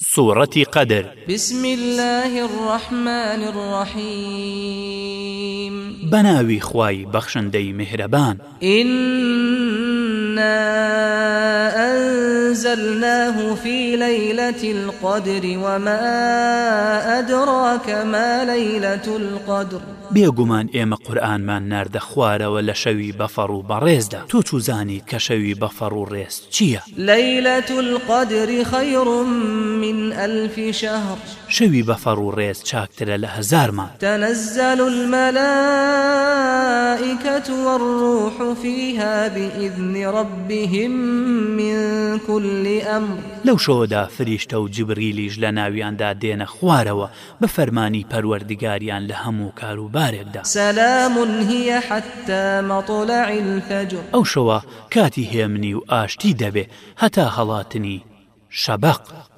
سورة قدر بسم الله الرحمن الرحيم بناوي خواي بخشن دي مهربان إنا أنزلناه في ليلة القدر وما ئەدڕاکە مەلەی لە تول قدر بێگومان ئێمە قورآنمان نردە خوارەوە لە شەوی بەفەڕ و بەڕێزدا تۆ چوزانی کە شەوی بەفەڕ و ڕێز چییە؟ لەیلە تول قدرری خەڕم من ئەلفی شەهر شەوی بەفەڕ و ڕێز چاکترە لە هەزارمان تەنەزەل المەلە السماوات والروح فيها بإذن ربهم من كل أمر لو شودا فريشتە و جبریلیش لە ناویاندا دێنە خوارەوە بە فەرمانی پەروەردگاریان لە هەموو کاروبارێکدا سەلامونهە حتى مەطۆلع الفجر ئەو شەوە کاتی هێمنی و ئاشتی دەبێ هەتا هەڵاتنی شەبق.